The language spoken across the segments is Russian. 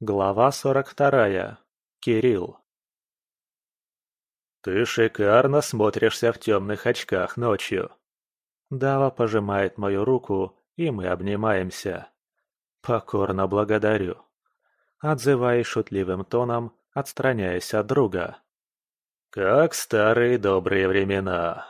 Глава сорок вторая. Кирилл. «Ты шикарно смотришься в темных очках ночью». Дава пожимает мою руку, и мы обнимаемся. Покорно благодарю. Отзываясь шутливым тоном, отстраняясь от друга. «Как старые добрые времена!»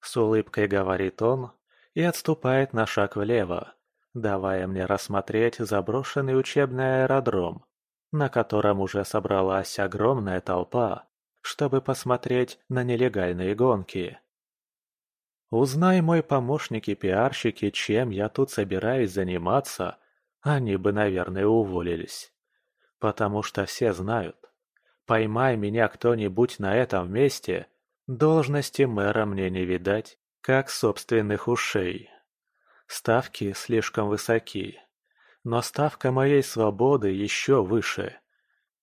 С улыбкой говорит он и отступает на шаг влево, давая мне рассмотреть заброшенный учебный аэродром, на котором уже собралась огромная толпа, чтобы посмотреть на нелегальные гонки. Узнай мой помощник и пиарщики, чем я тут собираюсь заниматься, они бы, наверное, уволились. Потому что все знают. Поймай меня кто-нибудь на этом месте, должности мэра мне не видать, как собственных ушей. Ставки слишком высоки. Но ставка моей свободы еще выше.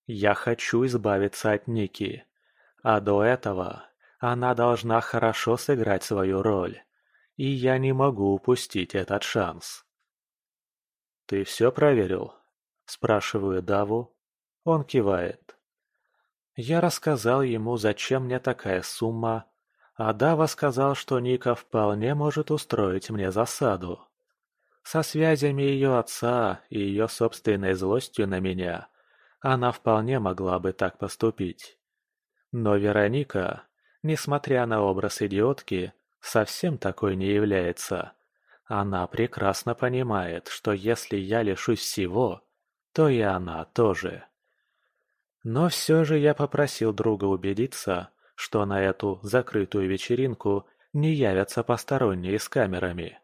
Я хочу избавиться от Ники. А до этого она должна хорошо сыграть свою роль. И я не могу упустить этот шанс. «Ты все проверил?» – спрашиваю Даву. Он кивает. Я рассказал ему, зачем мне такая сумма, а Дава сказал, что Ника вполне может устроить мне засаду. Со связями ее отца и ее собственной злостью на меня она вполне могла бы так поступить. Но Вероника, несмотря на образ идиотки, совсем такой не является. Она прекрасно понимает, что если я лишусь всего, то и она тоже. Но все же я попросил друга убедиться, что на эту закрытую вечеринку не явятся посторонние с камерами.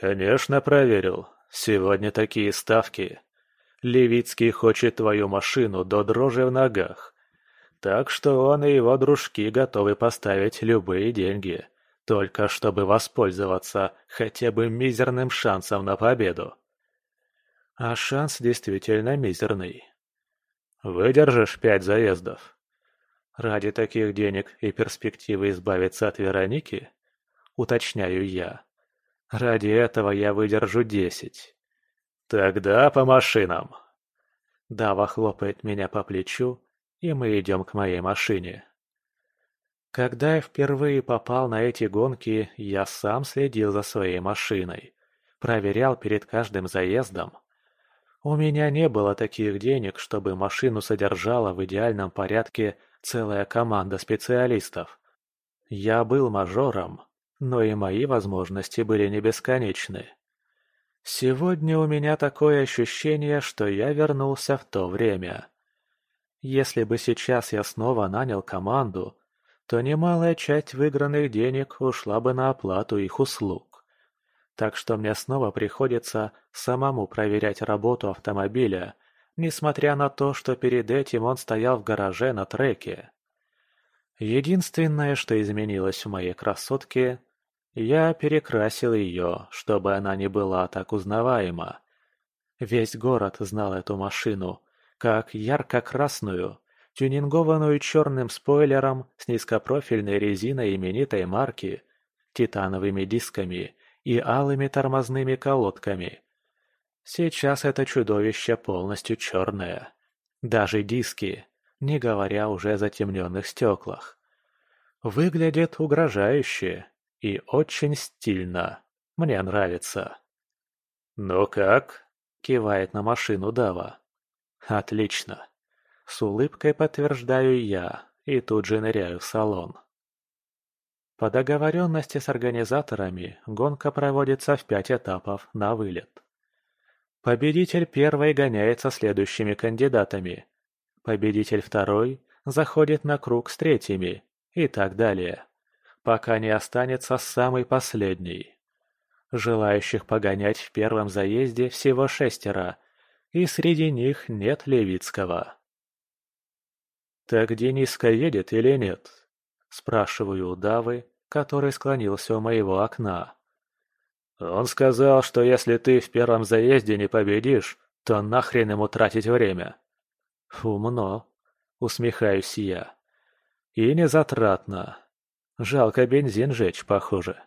«Конечно, проверил. Сегодня такие ставки. Левицкий хочет твою машину до дрожи в ногах. Так что он и его дружки готовы поставить любые деньги, только чтобы воспользоваться хотя бы мизерным шансом на победу. А шанс действительно мизерный. Выдержишь пять заездов? Ради таких денег и перспективы избавиться от Вероники? Уточняю я. Ради этого я выдержу десять. Тогда по машинам. Дава хлопает меня по плечу, и мы идем к моей машине. Когда я впервые попал на эти гонки, я сам следил за своей машиной. Проверял перед каждым заездом. У меня не было таких денег, чтобы машину содержала в идеальном порядке целая команда специалистов. Я был мажором, но и мои возможности были не бесконечны. Сегодня у меня такое ощущение, что я вернулся в то время. Если бы сейчас я снова нанял команду, то немалая часть выигранных денег ушла бы на оплату их услуг. Так что мне снова приходится самому проверять работу автомобиля, несмотря на то, что перед этим он стоял в гараже на треке. Единственное, что изменилось в моей красотке, я перекрасил ее, чтобы она не была так узнаваема. Весь город знал эту машину, как ярко-красную, тюнингованную черным спойлером с низкопрофильной резиной именитой марки, титановыми дисками и алыми тормозными колодками. Сейчас это чудовище полностью черное. Даже диски, не говоря уже о затемненных стеклах. Выглядит угрожающе и очень стильно. Мне нравится. «Ну как?» – кивает на машину Дава. «Отлично». С улыбкой подтверждаю я и тут же ныряю в салон. По договоренности с организаторами гонка проводится в пять этапов на вылет. Победитель первой гоняется следующими кандидатами. Победитель второй заходит на круг с третьими и так далее, пока не останется самый последний. Желающих погонять в первом заезде всего шестеро, и среди них нет Левицкого. «Так Дениска едет или нет?» – спрашиваю у Давы, который склонился у моего окна. «Он сказал, что если ты в первом заезде не победишь, то нахрен ему тратить время». «Умно», – усмехаюсь я. «И незатратно. Жалко бензин жечь, похоже».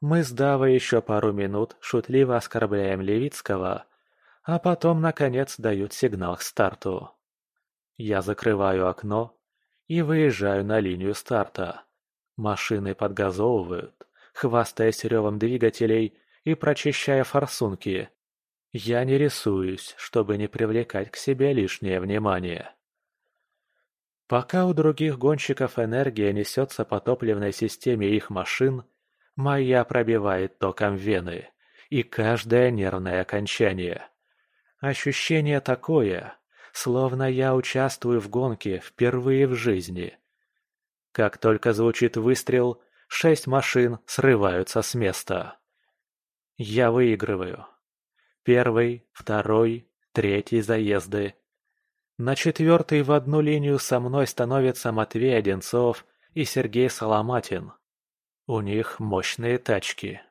Мы с Давой еще пару минут шутливо оскорбляем Левицкого, а потом, наконец, дают сигнал к старту. Я закрываю окно и выезжаю на линию старта. Машины подгазовывают, хвастаясь ревом двигателей и прочищая форсунки. Я не рисуюсь, чтобы не привлекать к себе лишнее внимание. Пока у других гонщиков энергия несется по топливной системе их машин, моя пробивает током вены и каждое нервное окончание. Ощущение такое, словно я участвую в гонке впервые в жизни. Как только звучит выстрел, шесть машин срываются с места. Я выигрываю. Первый, второй, третий заезды. На четвертый в одну линию со мной становятся Матвей Одинцов и Сергей Соломатин. У них мощные тачки.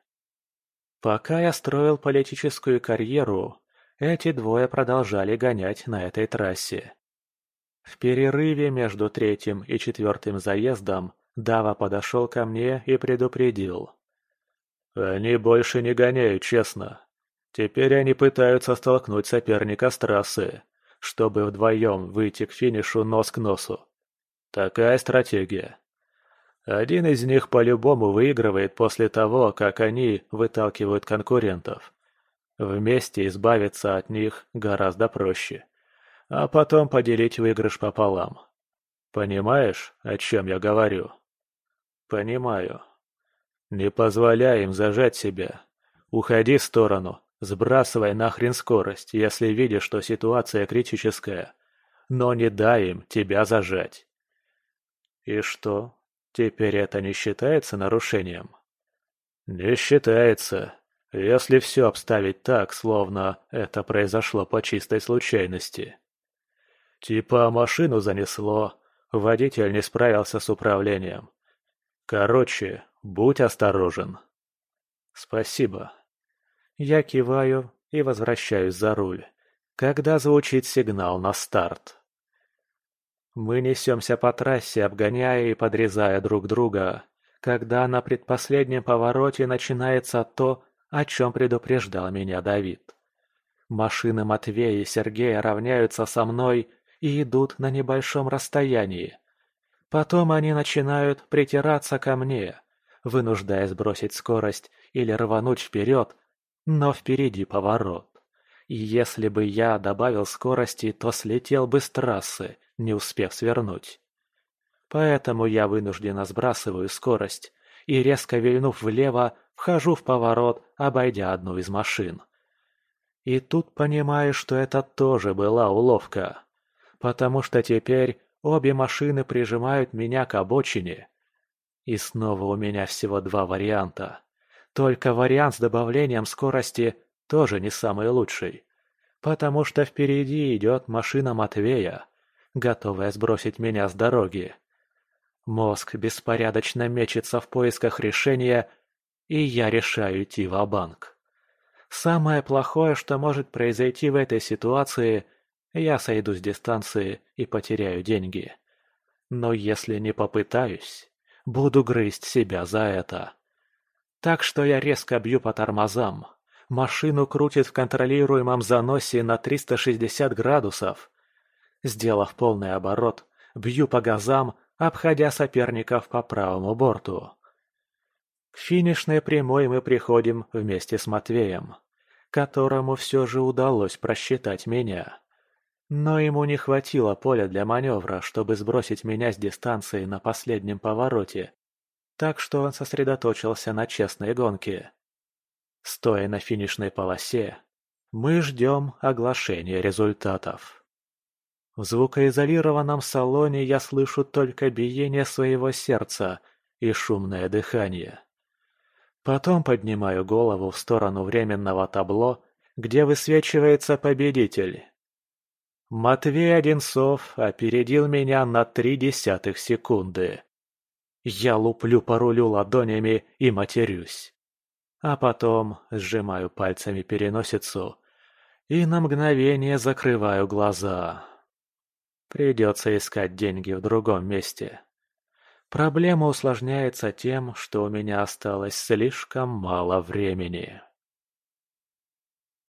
Пока я строил политическую карьеру, эти двое продолжали гонять на этой трассе. В перерыве между третьим и четвертым заездом Дава подошел ко мне и предупредил. «Они больше не гоняют, честно. Теперь они пытаются столкнуть соперника с трассы, чтобы вдвоем выйти к финишу нос к носу. Такая стратегия. Один из них по-любому выигрывает после того, как они выталкивают конкурентов. Вместе избавиться от них гораздо проще а потом поделить выигрыш пополам. Понимаешь, о чем я говорю? Понимаю. Не позволяй им зажать себя. Уходи в сторону, сбрасывай нахрен скорость, если видишь, что ситуация критическая. Но не дай им тебя зажать. И что, теперь это не считается нарушением? Не считается, если все обставить так, словно это произошло по чистой случайности. Типа машину занесло, водитель не справился с управлением. Короче, будь осторожен. Спасибо. Я киваю и возвращаюсь за руль, когда звучит сигнал на старт. Мы несемся по трассе, обгоняя и подрезая друг друга, когда на предпоследнем повороте начинается то, о чем предупреждал меня Давид. Машины Матвея и Сергея равняются со мной и идут на небольшом расстоянии. Потом они начинают притираться ко мне, вынуждая сбросить скорость или рвануть вперед, но впереди поворот. И если бы я добавил скорости, то слетел бы с трассы, не успев свернуть. Поэтому я вынужденно сбрасываю скорость и, резко вильнув влево, вхожу в поворот, обойдя одну из машин. И тут понимаю, что это тоже была уловка потому что теперь обе машины прижимают меня к обочине. И снова у меня всего два варианта. Только вариант с добавлением скорости тоже не самый лучший. Потому что впереди идет машина Матвея, готовая сбросить меня с дороги. Мозг беспорядочно мечется в поисках решения, и я решаю идти в банк Самое плохое, что может произойти в этой ситуации – я сойду с дистанции и потеряю деньги. Но если не попытаюсь, буду грызть себя за это. Так что я резко бью по тормозам. Машину крутит в контролируемом заносе на 360 градусов. Сделав полный оборот, бью по газам, обходя соперников по правому борту. К финишной прямой мы приходим вместе с Матвеем, которому все же удалось просчитать меня. Но ему не хватило поля для маневра, чтобы сбросить меня с дистанции на последнем повороте, так что он сосредоточился на честной гонке. Стоя на финишной полосе, мы ждем оглашения результатов. В звукоизолированном салоне я слышу только биение своего сердца и шумное дыхание. Потом поднимаю голову в сторону временного табло, где высвечивается победитель. Матвей Одинцов опередил меня на три десятых секунды. Я луплю по рулю ладонями и матерюсь. А потом сжимаю пальцами переносицу и на мгновение закрываю глаза. Придется искать деньги в другом месте. Проблема усложняется тем, что у меня осталось слишком мало времени.